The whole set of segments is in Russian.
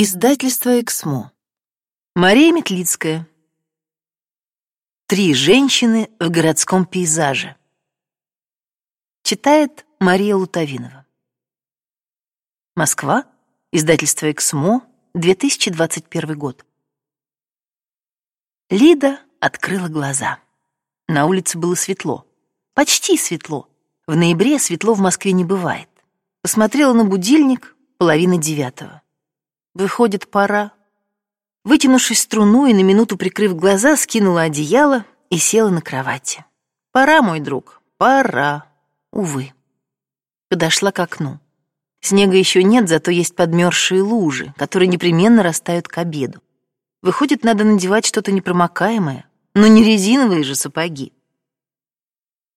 Издательство «Эксмо». Мария Метлицкая. Три женщины в городском пейзаже. Читает Мария Лутовинова. Москва. Издательство «Эксмо», 2021 год. Лида открыла глаза. На улице было светло. Почти светло. В ноябре светло в Москве не бывает. Посмотрела на будильник, половина девятого. Выходит, пора. Вытянувшись струну и на минуту прикрыв глаза, скинула одеяло и села на кровати. Пора, мой друг, пора. Увы. Подошла к окну. Снега еще нет, зато есть подмерзшие лужи, которые непременно растают к обеду. Выходит, надо надевать что-то непромокаемое, но не резиновые же сапоги.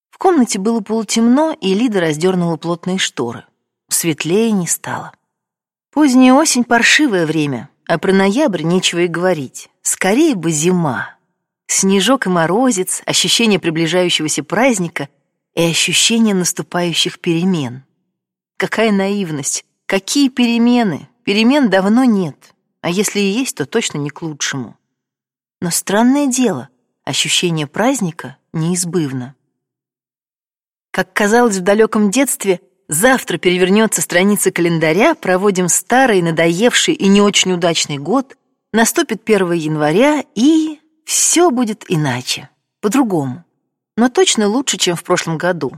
В комнате было полутемно, и Лида раздернула плотные шторы. Светлее не стало. Поздняя осень — паршивое время, а про ноябрь нечего и говорить. Скорее бы зима. Снежок и морозец, ощущение приближающегося праздника и ощущение наступающих перемен. Какая наивность! Какие перемены? Перемен давно нет, а если и есть, то точно не к лучшему. Но странное дело, ощущение праздника неизбывно. Как казалось в далеком детстве — Завтра перевернется страница календаря, проводим старый, надоевший и не очень удачный год, наступит 1 января, и все будет иначе, по-другому. Но точно лучше, чем в прошлом году.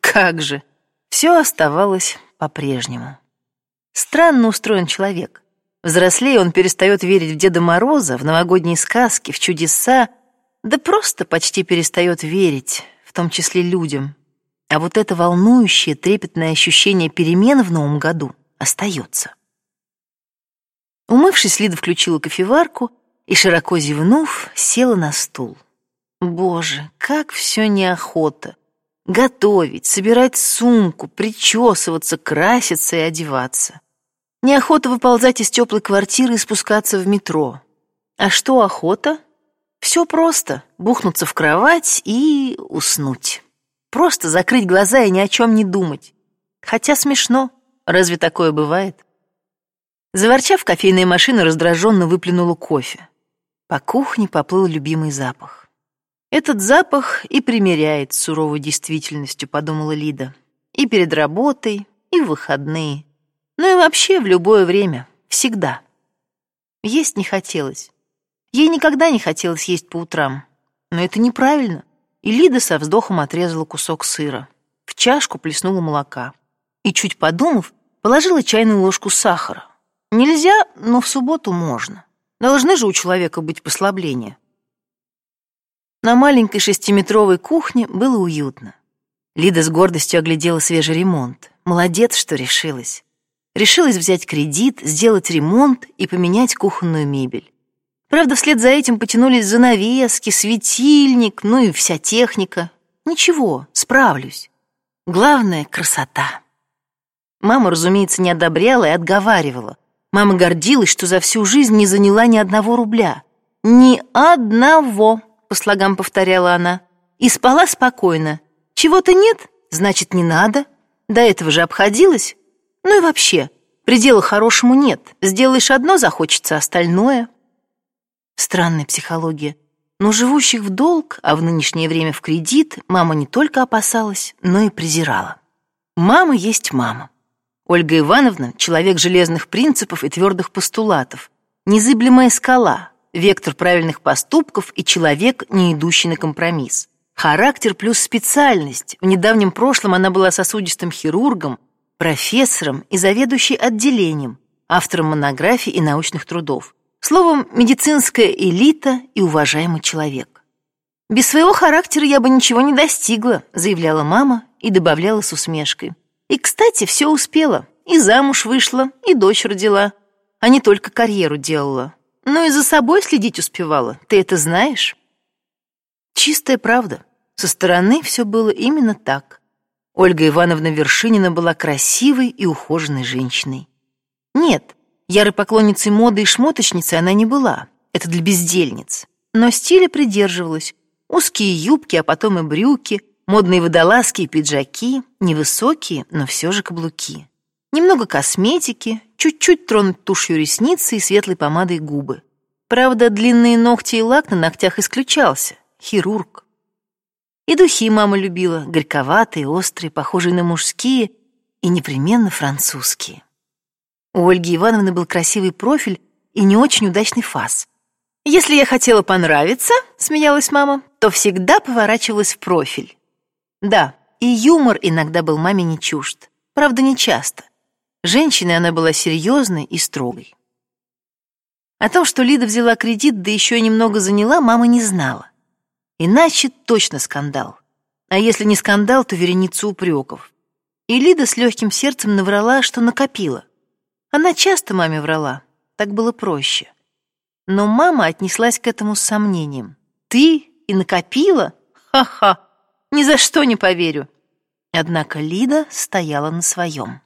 Как же! Все оставалось по-прежнему. Странно устроен человек. Взрослее он перестает верить в Деда Мороза, в новогодние сказки, в чудеса, да просто почти перестает верить, в том числе людям, а вот это волнующее, трепетное ощущение перемен в новом году остается. Умывшись, Лида включила кофеварку и, широко зевнув, села на стул. Боже, как все неохота. Готовить, собирать сумку, причесываться, краситься и одеваться. Неохота выползать из теплой квартиры и спускаться в метро. А что охота? Все просто. Бухнуться в кровать и уснуть. Просто закрыть глаза и ни о чем не думать. Хотя смешно. Разве такое бывает? Заворчав, кофейная машина раздраженно выплюнула кофе. По кухне поплыл любимый запах. Этот запах и примеряет с суровой действительностью, подумала Лида. И перед работой, и в выходные. Ну и вообще в любое время, всегда. Есть не хотелось. Ей никогда не хотелось есть по утрам. Но это неправильно. И Лида со вздохом отрезала кусок сыра. В чашку плеснула молока. И, чуть подумав, положила чайную ложку сахара. Нельзя, но в субботу можно. Должны же у человека быть послабления. На маленькой шестиметровой кухне было уютно. Лида с гордостью оглядела свежий ремонт. Молодец, что решилась. Решилась взять кредит, сделать ремонт и поменять кухонную мебель. Правда, вслед за этим потянулись занавески, светильник, ну и вся техника. Ничего, справлюсь. Главное — красота. Мама, разумеется, не одобряла и отговаривала. Мама гордилась, что за всю жизнь не заняла ни одного рубля. «Ни одного», — по слогам повторяла она. И спала спокойно. «Чего-то нет? Значит, не надо. До этого же обходилась. Ну и вообще, предела хорошему нет. Сделаешь одно, захочется остальное». Странная психология. Но живущих в долг, а в нынешнее время в кредит, мама не только опасалась, но и презирала. Мама есть мама. Ольга Ивановна — человек железных принципов и твердых постулатов, незыблемая скала, вектор правильных поступков и человек, не идущий на компромисс. Характер плюс специальность. В недавнем прошлом она была сосудистым хирургом, профессором и заведующей отделением, автором монографий и научных трудов. Словом, медицинская элита и уважаемый человек. «Без своего характера я бы ничего не достигла», заявляла мама и добавляла с усмешкой. «И, кстати, все успела. И замуж вышла, и дочь родила. А не только карьеру делала. Но и за собой следить успевала. Ты это знаешь?» Чистая правда. Со стороны все было именно так. Ольга Ивановна Вершинина была красивой и ухоженной женщиной. Нет, Ярой поклонницей моды и шмоточницей она не была, это для бездельниц. Но стиля придерживалась. Узкие юбки, а потом и брюки, модные водолазки и пиджаки, невысокие, но все же каблуки. Немного косметики, чуть-чуть тронуть тушью ресницы и светлой помадой губы. Правда, длинные ногти и лак на ногтях исключался. Хирург. И духи мама любила, горьковатые, острые, похожие на мужские и непременно французские. У Ольги Ивановны был красивый профиль и не очень удачный фас. «Если я хотела понравиться», — смеялась мама, «то всегда поворачивалась в профиль». Да, и юмор иногда был маме не чужд. Правда, не часто. Женщиной она была серьезной и строгой. О том, что Лида взяла кредит, да еще и немного заняла, мама не знала. Иначе точно скандал. А если не скандал, то вереницу упреков. И Лида с легким сердцем наврала, что накопила. Она часто маме врала, так было проще. Но мама отнеслась к этому с сомнением. «Ты и накопила? Ха-ха! Ни за что не поверю!» Однако Лида стояла на своем.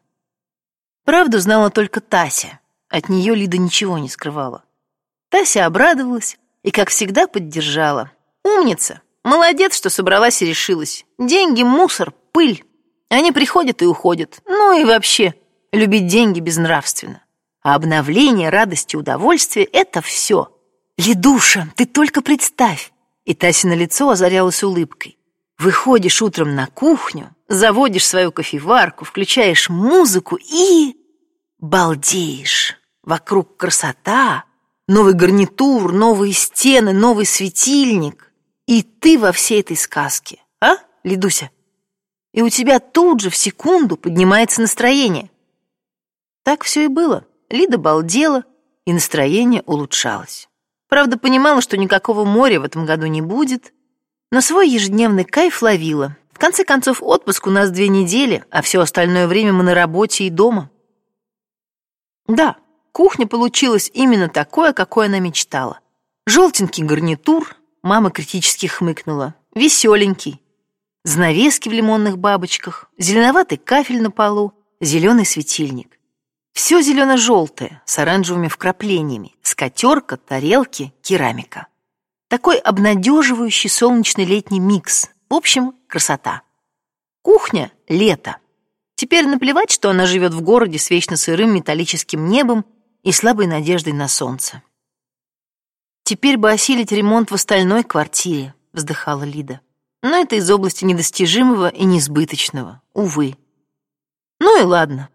Правду знала только Тася. От нее Лида ничего не скрывала. Тася обрадовалась и, как всегда, поддержала. Умница. Молодец, что собралась и решилась. Деньги, мусор, пыль. Они приходят и уходят. Ну и вообще, любить деньги безнравственно. А обновление, радость и удовольствие — это все. Ледуша, ты только представь. И Тася на лицо озарялась улыбкой. Выходишь утром на кухню, заводишь свою кофеварку, включаешь музыку и... балдеешь. Вокруг красота, новый гарнитур, новые стены, новый светильник. И ты во всей этой сказке, а, Лидуся? И у тебя тут же в секунду поднимается настроение. Так все и было. Лида балдела, и настроение улучшалось. Правда, понимала, что никакого моря в этом году не будет, но свой ежедневный кайф ловила. В конце концов, отпуск у нас две недели, а все остальное время мы на работе и дома. Да, кухня получилась именно такое, какое она мечтала. Желтенький гарнитур, Мама критически хмыкнула. Веселенький. Занавески в лимонных бабочках, зеленоватый кафель на полу, зеленый светильник. Все зелено-желтое, с оранжевыми вкраплениями, скатерка, тарелки, керамика. Такой обнадеживающий солнечный летний микс. В общем, красота. Кухня — лето. Теперь наплевать, что она живет в городе с вечно сырым металлическим небом и слабой надеждой на солнце. Теперь бы осилить ремонт в остальной квартире, вздыхала Лида. Но это из области недостижимого и несбыточного, увы. Ну и ладно.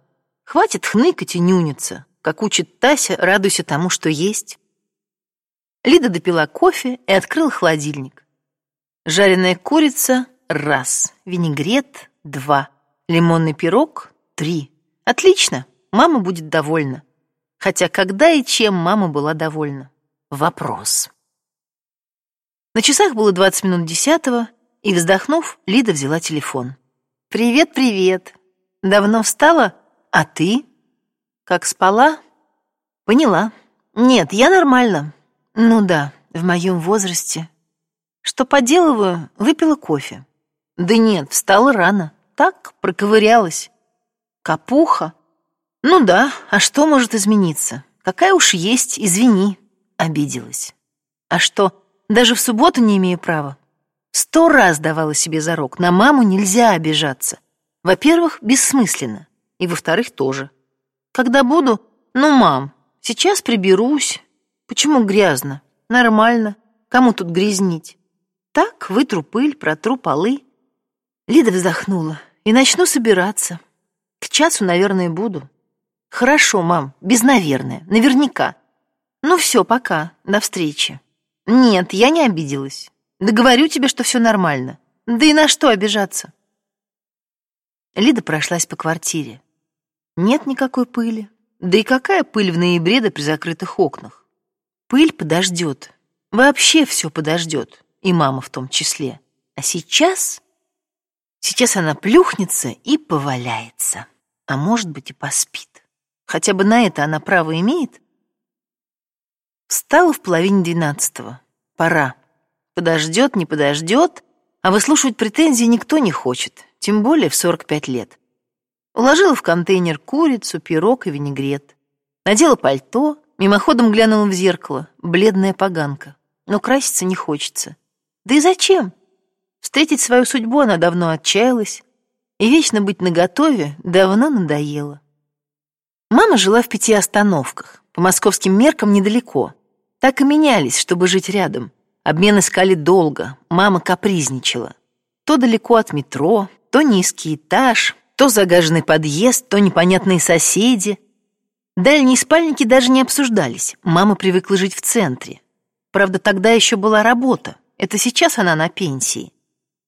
Хватит хныкать и нюниться. Как учит Тася, радуйся тому, что есть. Лида допила кофе и открыла холодильник. Жареная курица — раз, винегрет — два, лимонный пирог — три. Отлично, мама будет довольна. Хотя когда и чем мама была довольна? вопрос. На часах было 20 минут десятого, и, вздохнув, Лида взяла телефон. «Привет, привет. Давно встала? А ты? Как спала?» «Поняла. Нет, я нормально. Ну да, в моем возрасте. Что поделываю? Выпила кофе. Да нет, встала рано. Так, проковырялась. Капуха? Ну да, а что может измениться? Какая уж есть, извини обиделась. А что, даже в субботу не имею права? Сто раз давала себе зарок, на маму нельзя обижаться. Во-первых, бессмысленно, и во-вторых, тоже. Когда буду, ну, мам, сейчас приберусь. Почему грязно? Нормально. Кому тут грязнить? Так, вытру пыль, протру полы. Лида вздохнула. И начну собираться. К часу, наверное, буду. Хорошо, мам, без наверное, наверняка. Ну все, пока, до встречи. Нет, я не обиделась. Да говорю тебе, что все нормально. Да и на что обижаться? Лида прошлась по квартире. Нет никакой пыли. Да и какая пыль в ноябре да при закрытых окнах? Пыль подождет. Вообще все подождет. И мама в том числе. А сейчас... Сейчас она плюхнется и поваляется. А может быть и поспит. Хотя бы на это она право имеет, Встала в половине двенадцатого. Пора. Подождет, не подождет, а выслушивать претензии никто не хочет, тем более в 45 лет. Уложила в контейнер курицу, пирог и винегрет. Надела пальто, мимоходом глянула в зеркало, бледная поганка. Но краситься не хочется. Да и зачем? Встретить свою судьбу она давно отчаялась, и вечно быть наготове давно надоело. Мама жила в пяти остановках, по московским меркам недалеко. Так и менялись, чтобы жить рядом. Обмен искали долго, мама капризничала. То далеко от метро, то низкий этаж, то загаженный подъезд, то непонятные соседи. Дальние спальники даже не обсуждались, мама привыкла жить в центре. Правда, тогда еще была работа, это сейчас она на пенсии.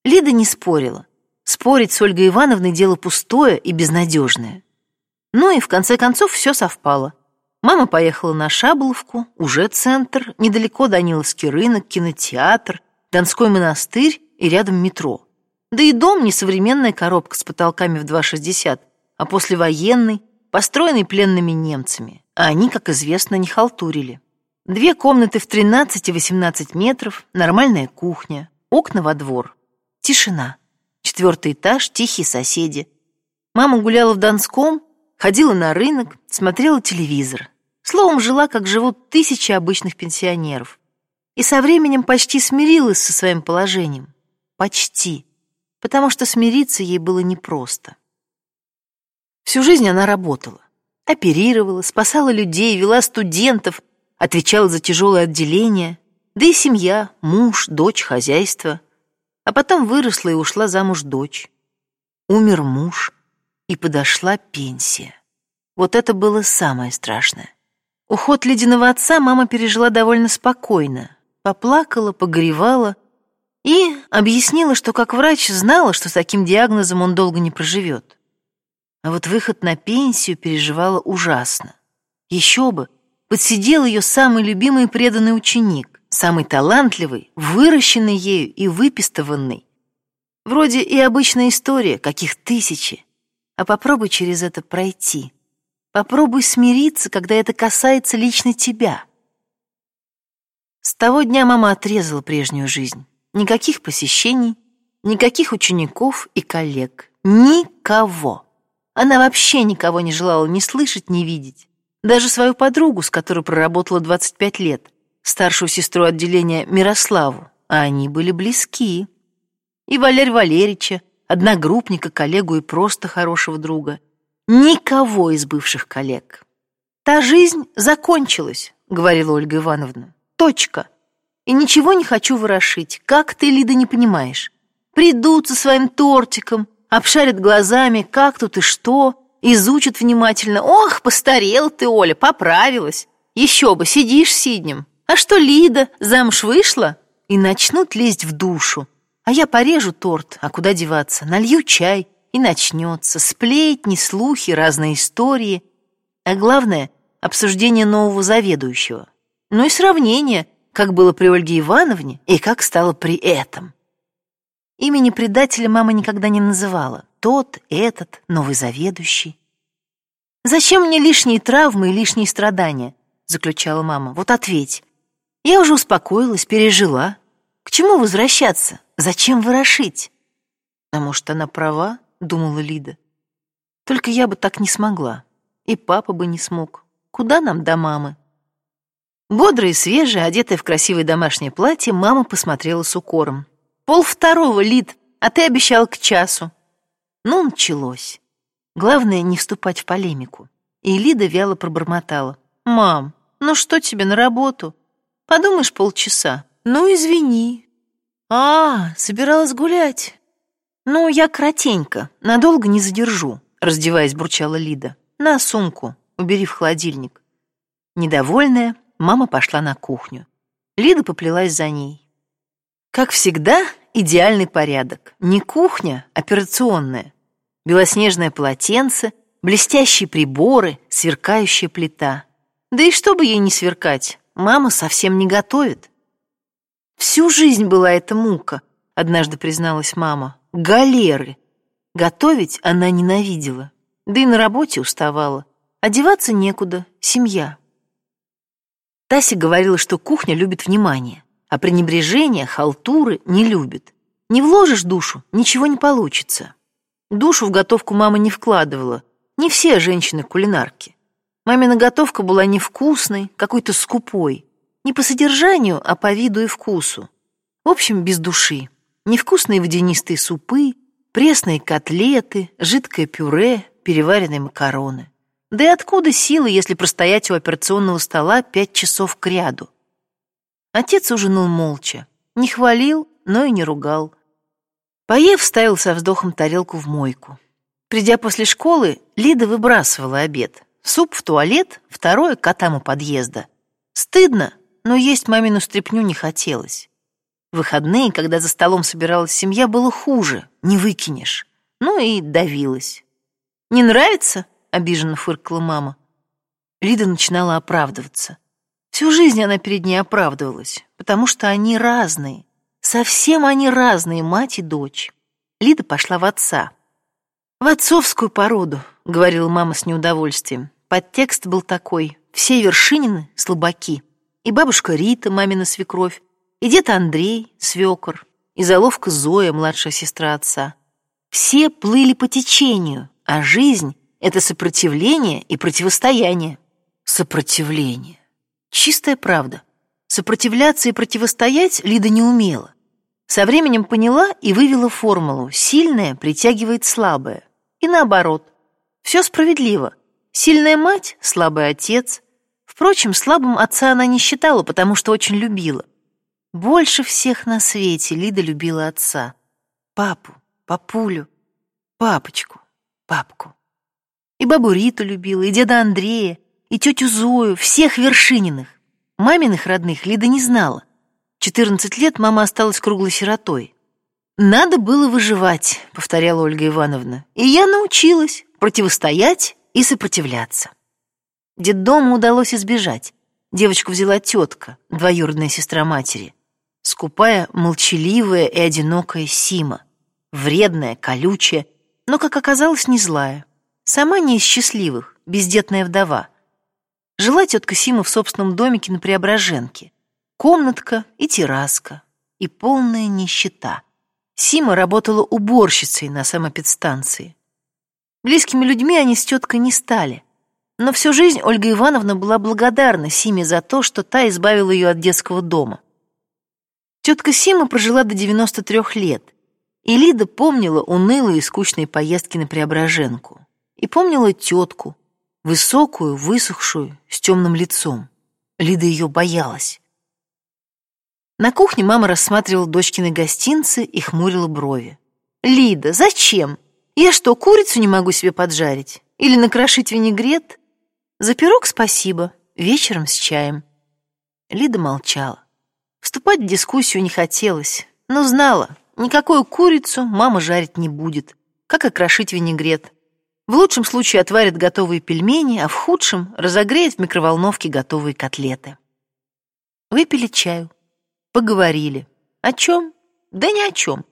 Лида не спорила. Спорить с Ольгой Ивановной дело пустое и безнадежное. Ну и в конце концов все совпало. Мама поехала на Шабловку, уже центр, недалеко Даниловский рынок, кинотеатр, Донской монастырь и рядом метро. Да и дом не современная коробка с потолками в 2,60, а послевоенный, построенный пленными немцами. А они, как известно, не халтурили. Две комнаты в 13 и 18 метров, нормальная кухня, окна во двор. Тишина. Четвертый этаж, тихие соседи. Мама гуляла в Донском, ходила на рынок, смотрела телевизор. Словом, жила, как живут тысячи обычных пенсионеров. И со временем почти смирилась со своим положением. Почти. Потому что смириться ей было непросто. Всю жизнь она работала. Оперировала, спасала людей, вела студентов, отвечала за тяжелое отделение. Да и семья, муж, дочь, хозяйство. А потом выросла и ушла замуж дочь. Умер муж и подошла пенсия. Вот это было самое страшное. Уход ледяного отца мама пережила довольно спокойно. Поплакала, погревала и объяснила, что как врач знала, что с таким диагнозом он долго не проживет. А вот выход на пенсию переживала ужасно. Еще бы, подсидел ее самый любимый и преданный ученик, самый талантливый, выращенный ею и выпистыванный. Вроде и обычная история, каких тысячи а попробуй через это пройти. Попробуй смириться, когда это касается лично тебя. С того дня мама отрезала прежнюю жизнь. Никаких посещений, никаких учеников и коллег. Никого. Она вообще никого не желала ни слышать, ни видеть. Даже свою подругу, с которой проработала 25 лет, старшую сестру отделения Мирославу, а они были близки. И Валерь Валерьевича, одногруппника, коллегу и просто хорошего друга. Никого из бывших коллег. «Та жизнь закончилась», — говорила Ольга Ивановна. «Точка. И ничего не хочу ворошить. Как ты, Лида, не понимаешь? Придут со своим тортиком, обшарят глазами, как тут и что, изучат внимательно. Ох, постарела ты, Оля, поправилась. Еще бы, сидишь сиднем. А что Лида, замуж вышла? И начнут лезть в душу. А я порежу торт, а куда деваться? Налью чай, и начнется. Сплетни, слухи, разные истории. А главное — обсуждение нового заведующего. Ну и сравнение, как было при Ольге Ивановне и как стало при этом. Имени предателя мама никогда не называла. Тот, этот, новый заведующий. «Зачем мне лишние травмы и лишние страдания?» — заключала мама. «Вот ответь. Я уже успокоилась, пережила. К чему возвращаться? Зачем ворошить? А может, она права, думала Лида. Только я бы так не смогла. И папа бы не смог. Куда нам до мамы? Бодрая и свежая, одетая в красивое домашнее платье, мама посмотрела с укором. «Пол второго, Лид, а ты обещал к часу». Ну, началось. Главное, не вступать в полемику. И Лида вяло пробормотала. «Мам, ну что тебе на работу? Подумаешь, полчаса. Ну, извини, «А, собиралась гулять». «Ну, я кратенько, надолго не задержу», — раздеваясь, бурчала Лида. «На сумку, убери в холодильник». Недовольная, мама пошла на кухню. Лида поплелась за ней. Как всегда, идеальный порядок. Не кухня, операционная. Белоснежное полотенце, блестящие приборы, сверкающая плита. Да и чтобы ей не сверкать, мама совсем не готовит. Всю жизнь была эта мука, однажды призналась мама. Галеры. Готовить она ненавидела. Да и на работе уставала. Одеваться некуда, семья. Тася говорила, что кухня любит внимание, а пренебрежение, халтуры не любит. Не вложишь душу, ничего не получится. Душу в готовку мама не вкладывала. Не все женщины кулинарки. Мамина готовка была невкусной, какой-то скупой. Не по содержанию, а по виду и вкусу. В общем, без души. Невкусные водянистые супы, пресные котлеты, жидкое пюре, переваренные макароны. Да и откуда силы, если простоять у операционного стола пять часов кряду? Отец ужинал молча, не хвалил, но и не ругал. Поев, ставил со вздохом тарелку в мойку. Придя после школы, Лида выбрасывала обед. Суп в туалет, второе — котам у подъезда. Стыдно, но есть мамину стряпню не хотелось. В выходные, когда за столом собиралась семья, было хуже, не выкинешь. Ну и давилась. «Не нравится?» — обиженно фыркала мама. Лида начинала оправдываться. Всю жизнь она перед ней оправдывалась, потому что они разные. Совсем они разные, мать и дочь. Лида пошла в отца. «В отцовскую породу», — говорила мама с неудовольствием. Подтекст был такой. Все Вершинины — слабаки. И бабушка Рита, мамина свекровь, и дед Андрей, свекор, и заловка Зоя, младшая сестра отца. Все плыли по течению, а жизнь — это сопротивление и противостояние. Сопротивление. Чистая правда. Сопротивляться и противостоять Лида не умела. Со временем поняла и вывела формулу «сильное притягивает слабое». И наоборот. Все справедливо. Сильная мать — слабый отец. Впрочем, слабым отца она не считала, потому что очень любила. Больше всех на свете Лида любила отца. Папу, папулю, папочку, папку. И бабу Риту любила, и деда Андрея, и тетю Зою, всех Вершининых. Маминых родных Лида не знала. 14 лет мама осталась круглой сиротой. «Надо было выживать», — повторяла Ольга Ивановна. «И я научилась противостоять и сопротивляться». Детдома удалось избежать. Девочку взяла тетка, двоюродная сестра матери скупая, молчаливая и одинокая Сима, вредная, колючая, но, как оказалось, не злая. Сама не из счастливых, бездетная вдова. Жила тетка Сима в собственном домике на Преображенке. Комнатка и терраска, и полная нищета. Сима работала уборщицей на самопедстанции. Близкими людьми они с теткой не стали. Но всю жизнь Ольга Ивановна была благодарна Симе за то, что та избавила ее от детского дома. Тетка Сима прожила до 93 лет, и Лида помнила унылые и скучные поездки на Преображенку. И помнила тетку, высокую, высохшую, с темным лицом. Лида ее боялась. На кухне мама рассматривала дочкины гостинцы и хмурила брови. «Лида, зачем? Я что, курицу не могу себе поджарить? Или накрошить винегрет? За пирог спасибо, вечером с чаем». Лида молчала. Вступать в дискуссию не хотелось, но знала, никакую курицу мама жарить не будет, как и крошить винегрет. В лучшем случае отварит готовые пельмени, а в худшем разогреет в микроволновке готовые котлеты. Выпили чаю, поговорили. О чем? Да ни о чем.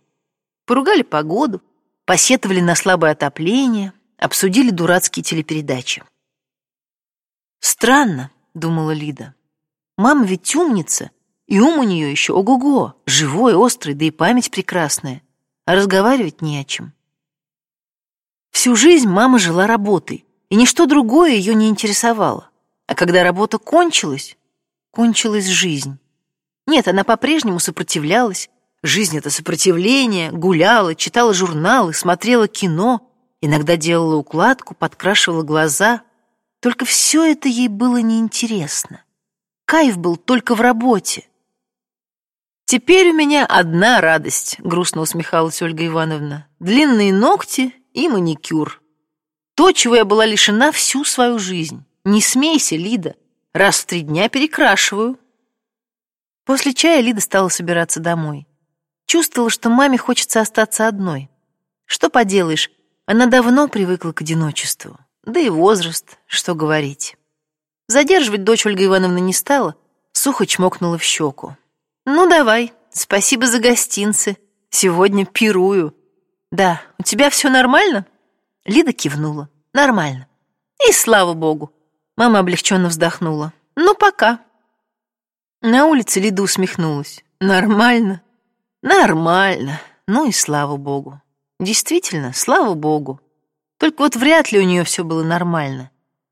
Поругали погоду, посетовали на слабое отопление, обсудили дурацкие телепередачи. «Странно», — думала Лида. «Мама ведь умница и ум у нее еще ого-го, живой, острый, да и память прекрасная. А разговаривать не о чем. Всю жизнь мама жила работой, и ничто другое ее не интересовало. А когда работа кончилась, кончилась жизнь. Нет, она по-прежнему сопротивлялась. Жизнь — это сопротивление, гуляла, читала журналы, смотрела кино, иногда делала укладку, подкрашивала глаза. Только все это ей было неинтересно. Кайф был только в работе. «Теперь у меня одна радость», — грустно усмехалась Ольга Ивановна. «Длинные ногти и маникюр. То, чего я была лишена всю свою жизнь. Не смейся, Лида, раз в три дня перекрашиваю». После чая Лида стала собираться домой. Чувствовала, что маме хочется остаться одной. Что поделаешь, она давно привыкла к одиночеству. Да и возраст, что говорить. Задерживать дочь Ольга Ивановна не стала, сухо чмокнула в щеку. «Ну, давай, спасибо за гостинцы. Сегодня пирую». «Да, у тебя все нормально?» Лида кивнула. «Нормально». «И слава богу». Мама облегченно вздохнула. «Ну, пока». На улице Лида усмехнулась. «Нормально?» «Нормально. Ну и слава богу». Действительно, слава богу. Только вот вряд ли у нее все было нормально.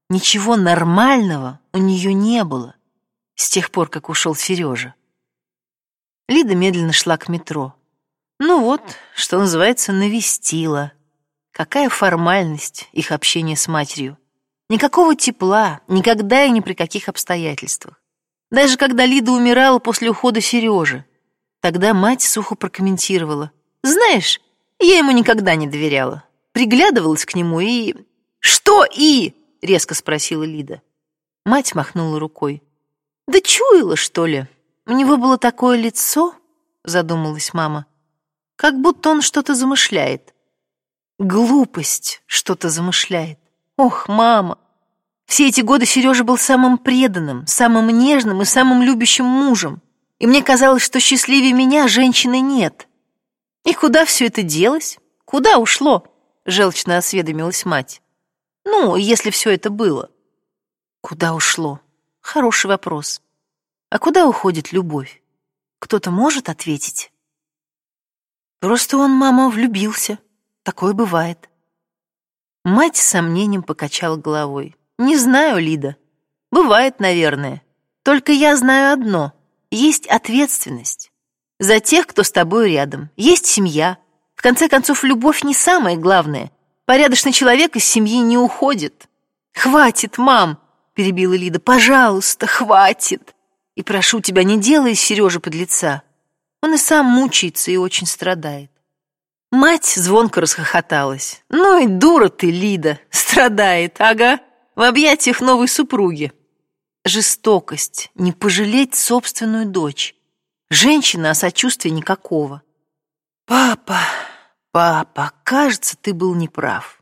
Ничего нормального у нее не было с тех пор, как ушел Сережа. Лида медленно шла к метро. Ну вот, что называется, навестила. Какая формальность их общения с матерью. Никакого тепла, никогда и ни при каких обстоятельствах. Даже когда Лида умирала после ухода Сережи. Тогда мать сухо прокомментировала. «Знаешь, я ему никогда не доверяла. Приглядывалась к нему и...» «Что «и»?» — резко спросила Лида. Мать махнула рукой. «Да чуяла, что ли? У него было такое лицо...» — задумалась мама. «Как будто он что-то замышляет. Глупость что-то замышляет. Ох, мама! Все эти годы Сережа был самым преданным, самым нежным и самым любящим мужем. И мне казалось, что счастливее меня женщины нет. И куда все это делось? Куда ушло? Желчно осведомилась мать. Ну, если все это было. Куда ушло? Хороший вопрос. А куда уходит любовь? Кто-то может ответить? Просто он, мама, влюбился. Такое бывает. Мать с сомнением покачала головой. Не знаю, Лида. Бывает, наверное. Только я знаю одно. Есть ответственность. За тех, кто с тобой рядом. Есть семья. В конце концов, любовь не самое главное. Порядочный человек из семьи не уходит. Хватит, мам, перебила Лида. Пожалуйста, хватит. И прошу тебя, не делай Сережи подлеца. Он и сам мучается и очень страдает. Мать звонко расхохоталась. «Ну и дура ты, Лида! Страдает, ага, в объятиях новой супруги!» Жестокость, не пожалеть собственную дочь. Женщина, а сочувствия никакого. «Папа, папа, кажется, ты был неправ».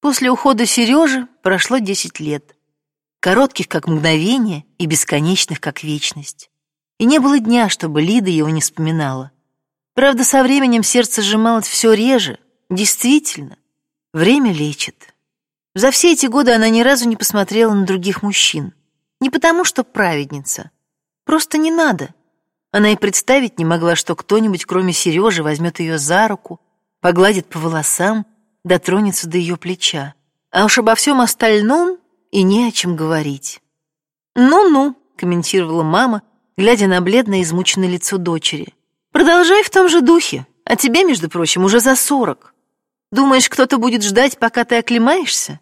После ухода Сережи прошло десять лет. Коротких, как мгновение, и бесконечных, как вечность. И не было дня, чтобы Лида его не вспоминала. Правда, со временем сердце сжималось все реже. Действительно, время лечит. За все эти годы она ни разу не посмотрела на других мужчин. Не потому, что праведница. Просто не надо. Она и представить не могла, что кто-нибудь, кроме Сережи, возьмет ее за руку, погладит по волосам, дотронется до ее плеча. А уж обо всем остальном и не о чем говорить. «Ну-ну», — комментировала мама, глядя на бледное измученное лицо дочери. Продолжай в том же духе. А тебе, между прочим, уже за сорок. Думаешь, кто-то будет ждать, пока ты оклемаешься?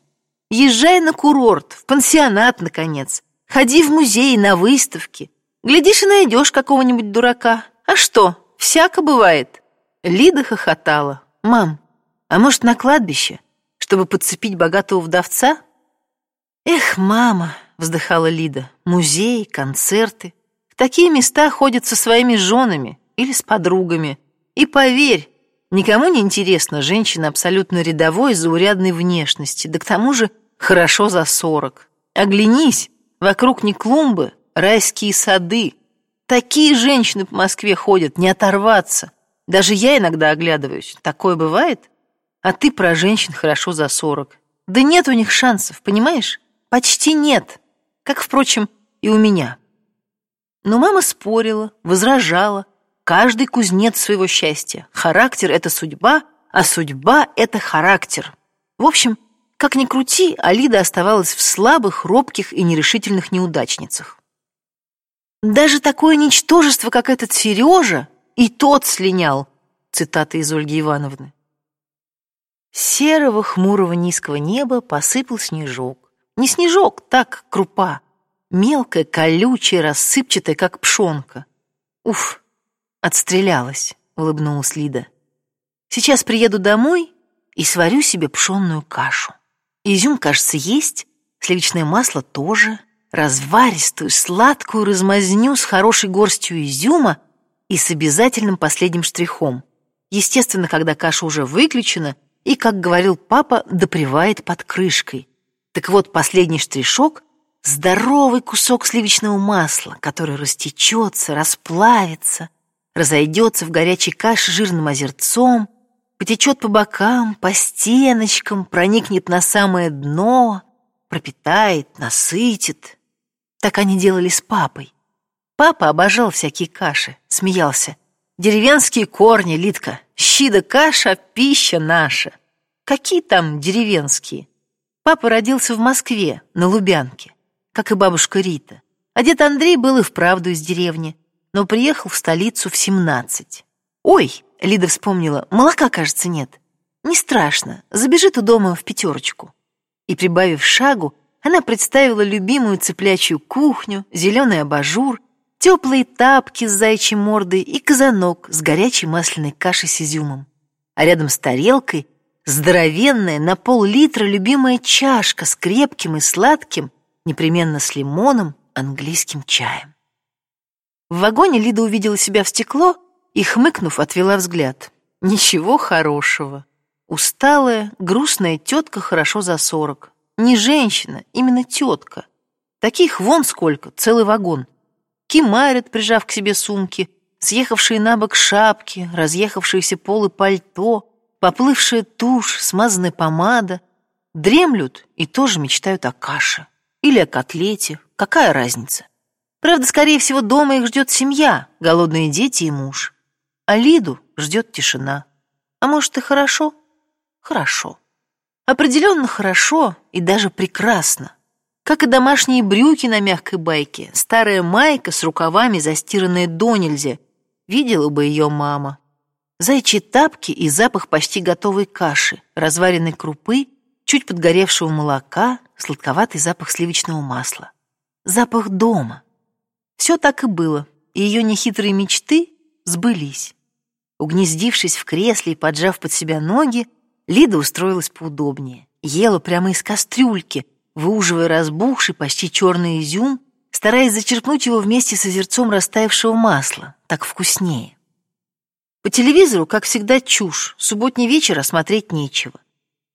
Езжай на курорт, в пансионат, наконец. Ходи в музей, на выставки. Глядишь и найдешь какого-нибудь дурака. А что, всяко бывает. Лида хохотала. Мам, а может, на кладбище, чтобы подцепить богатого вдовца? Эх, мама, вздыхала Лида, музей, концерты. Такие места ходят со своими женами, или с подругами. И поверь, никому не интересна женщина абсолютно рядовой, заурядной внешности, да к тому же хорошо за сорок. Оглянись, вокруг не клумбы, райские сады. Такие женщины по Москве ходят, не оторваться. Даже я иногда оглядываюсь. Такое бывает? А ты про женщин хорошо за сорок. Да нет у них шансов, понимаешь? Почти нет. Как, впрочем, и у меня. Но мама спорила, возражала, Каждый кузнец своего счастья. Характер — это судьба, а судьба — это характер. В общем, как ни крути, Алида оставалась в слабых, робких и нерешительных неудачницах. Даже такое ничтожество, как этот Сережа, и тот слинял. Цитата из Ольги Ивановны. серого, хмурого, низкого неба посыпал снежок. Не снежок, так, крупа. Мелкая, колючая, рассыпчатая, как пшонка. Уф, Отстрелялась, улыбнулась Лида. Сейчас приеду домой и сварю себе пшенную кашу. Изюм, кажется, есть, сливочное масло тоже. Разваристую, сладкую размазню с хорошей горстью изюма и с обязательным последним штрихом. Естественно, когда каша уже выключена и, как говорил папа, допривает под крышкой. Так вот, последний штришок — здоровый кусок сливочного масла, который растечется, расплавится — разойдется в горячей каше жирным озерцом, потечет по бокам, по стеночкам, проникнет на самое дно, пропитает, насытит. Так они делали с папой. Папа обожал всякие каши, смеялся. Деревенские корни, Литка, щи да каша, пища наша. Какие там деревенские? Папа родился в Москве, на Лубянке, как и бабушка Рита. А дед Андрей был и вправду из деревни но приехал в столицу в семнадцать. «Ой!» — Лида вспомнила. «Молока, кажется, нет. Не страшно. Забежит у дома в пятерочку». И, прибавив шагу, она представила любимую цыплячью кухню, зеленый абажур, теплые тапки с зайчьей мордой и казанок с горячей масляной кашей с изюмом. А рядом с тарелкой здоровенная на пол-литра любимая чашка с крепким и сладким, непременно с лимоном, английским чаем. В вагоне Лида увидела себя в стекло и, хмыкнув, отвела взгляд. Ничего хорошего. Усталая, грустная тетка хорошо за сорок. Не женщина, именно тетка. Таких вон сколько, целый вагон. Кимарят, прижав к себе сумки, съехавшие на бок шапки, разъехавшиеся полы пальто, поплывшая тушь, смазанная помада. Дремлют и тоже мечтают о каше. Или о котлете. Какая разница? Правда, скорее всего, дома их ждет семья, голодные дети и муж. А Лиду ждет тишина. А может, и хорошо? Хорошо. Определенно хорошо и даже прекрасно. Как и домашние брюки на мягкой байке, старая майка с рукавами, застиранная до нельзя. Видела бы ее мама. Зайчьи тапки и запах почти готовой каши, разваренной крупы, чуть подгоревшего молока, сладковатый запах сливочного масла. Запах дома. Все так и было, и ее нехитрые мечты сбылись. Угнездившись в кресле и поджав под себя ноги, Лида устроилась поудобнее. Ела прямо из кастрюльки, выуживая разбухший, почти черный изюм, стараясь зачерпнуть его вместе с озерцом растаявшего масла. Так вкуснее. По телевизору, как всегда, чушь. Субботний вечер осмотреть нечего.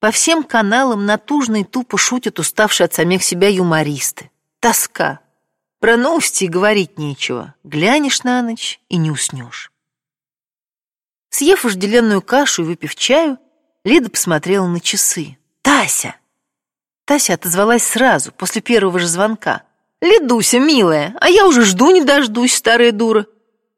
По всем каналам натужно и тупо шутят уставшие от самих себя юмористы. Тоска. Про новости говорить нечего. Глянешь на ночь и не уснешь. Съев вожделенную кашу и выпив чаю, Лида посмотрела на часы. «Тася!» Тася отозвалась сразу, после первого же звонка. «Лидуся, милая, а я уже жду не дождусь, старая дура».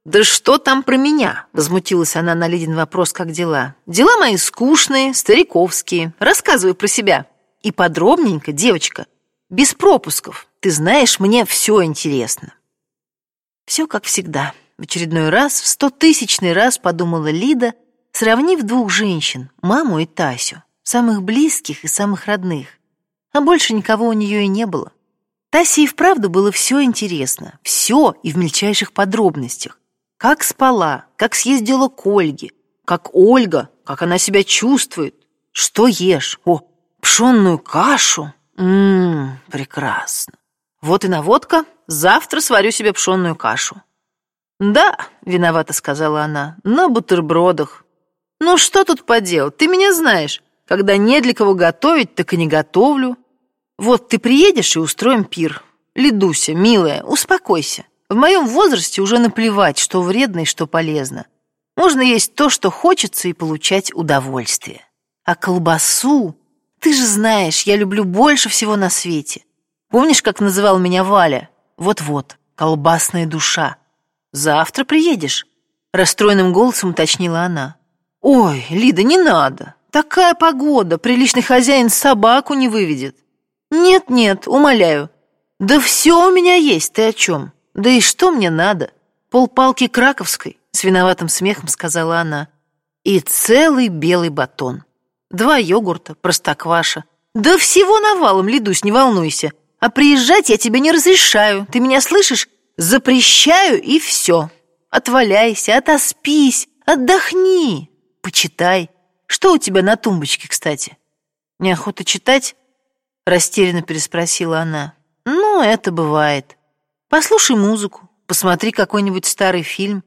«Да что там про меня?» — возмутилась она на Лидин вопрос, как дела. «Дела мои скучные, стариковские. Рассказывай про себя. И подробненько, девочка, без пропусков. Ты знаешь, мне все интересно». Все как всегда. В очередной раз, в стотысячный раз подумала Лида — сравнив двух женщин, маму и Тасю, самых близких и самых родных. А больше никого у нее и не было. Тасе и вправду было все интересно, все и в мельчайших подробностях. Как спала, как съездила к Ольге, как Ольга, как она себя чувствует. Что ешь? О, пшенную кашу? Ммм, прекрасно. Вот и наводка, завтра сварю себе пшенную кашу. «Да», — виновата сказала она, — «на бутербродах, ну что тут поделать, ты меня знаешь. Когда не для кого готовить, так и не готовлю. Вот ты приедешь и устроим пир. Ледуся, милая, успокойся. В моем возрасте уже наплевать, что вредно и что полезно. Можно есть то, что хочется, и получать удовольствие. А колбасу... Ты же знаешь, я люблю больше всего на свете. Помнишь, как называл меня Валя? Вот-вот, колбасная душа. Завтра приедешь? Расстроенным голосом уточнила она. «Ой, Лида, не надо. Такая погода, приличный хозяин собаку не выведет». «Нет-нет, умоляю. Да все у меня есть, ты о чем? Да и что мне надо? Полпалки краковской», — с виноватым смехом сказала она. «И целый белый батон. Два йогурта, простокваша. Да всего навалом, Лидусь, не волнуйся. А приезжать я тебе не разрешаю. Ты меня слышишь? Запрещаю и все. Отваляйся, отоспись, отдохни». Почитай. Что у тебя на тумбочке, кстати? Неохота читать? Растерянно переспросила она. Ну, это бывает. Послушай музыку, посмотри какой-нибудь старый фильм.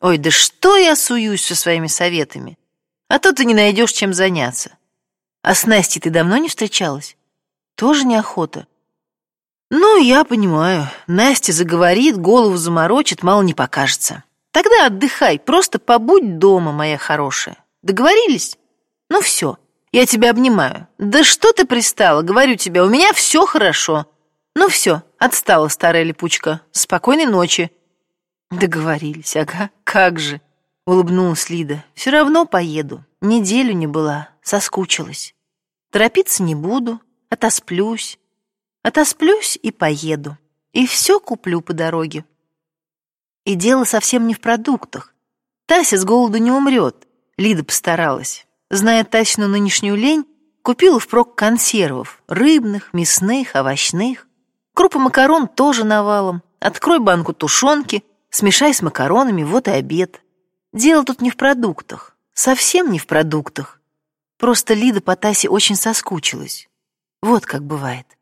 Ой, да что я суюсь со своими советами? А то ты не найдешь чем заняться. А с Настей ты давно не встречалась? Тоже неохота. Ну, я понимаю. Настя заговорит, голову заморочит, мало не покажется. Тогда отдыхай, просто побудь дома, моя хорошая. Договорились? Ну все, я тебя обнимаю. Да что ты пристала? Говорю тебе, у меня все хорошо. Ну все, отстала старая липучка. Спокойной ночи. Договорились, ага, как же. Улыбнулась Лида. Все равно поеду. Неделю не была, соскучилась. Торопиться не буду, отосплюсь. Отосплюсь и поеду. И все куплю по дороге. И дело совсем не в продуктах. Тася с голоду не умрет. Лида постаралась. Зная Тасину нынешнюю лень, Купила впрок консервов, рыбных, мясных, овощных. Крупа макарон тоже навалом. Открой банку тушенки, смешай с макаронами, вот и обед. Дело тут не в продуктах, совсем не в продуктах. Просто Лида по Тасе очень соскучилась. Вот как бывает.